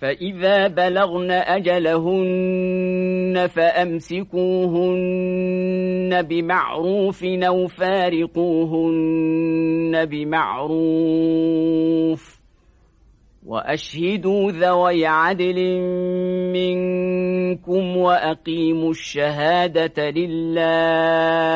فإذا بلغن أجلهن فأمسكوهن بمعروف أو فارقوهن بمعروف وأشهدوا ذوي عدل منكم وأقيموا الشهادة لله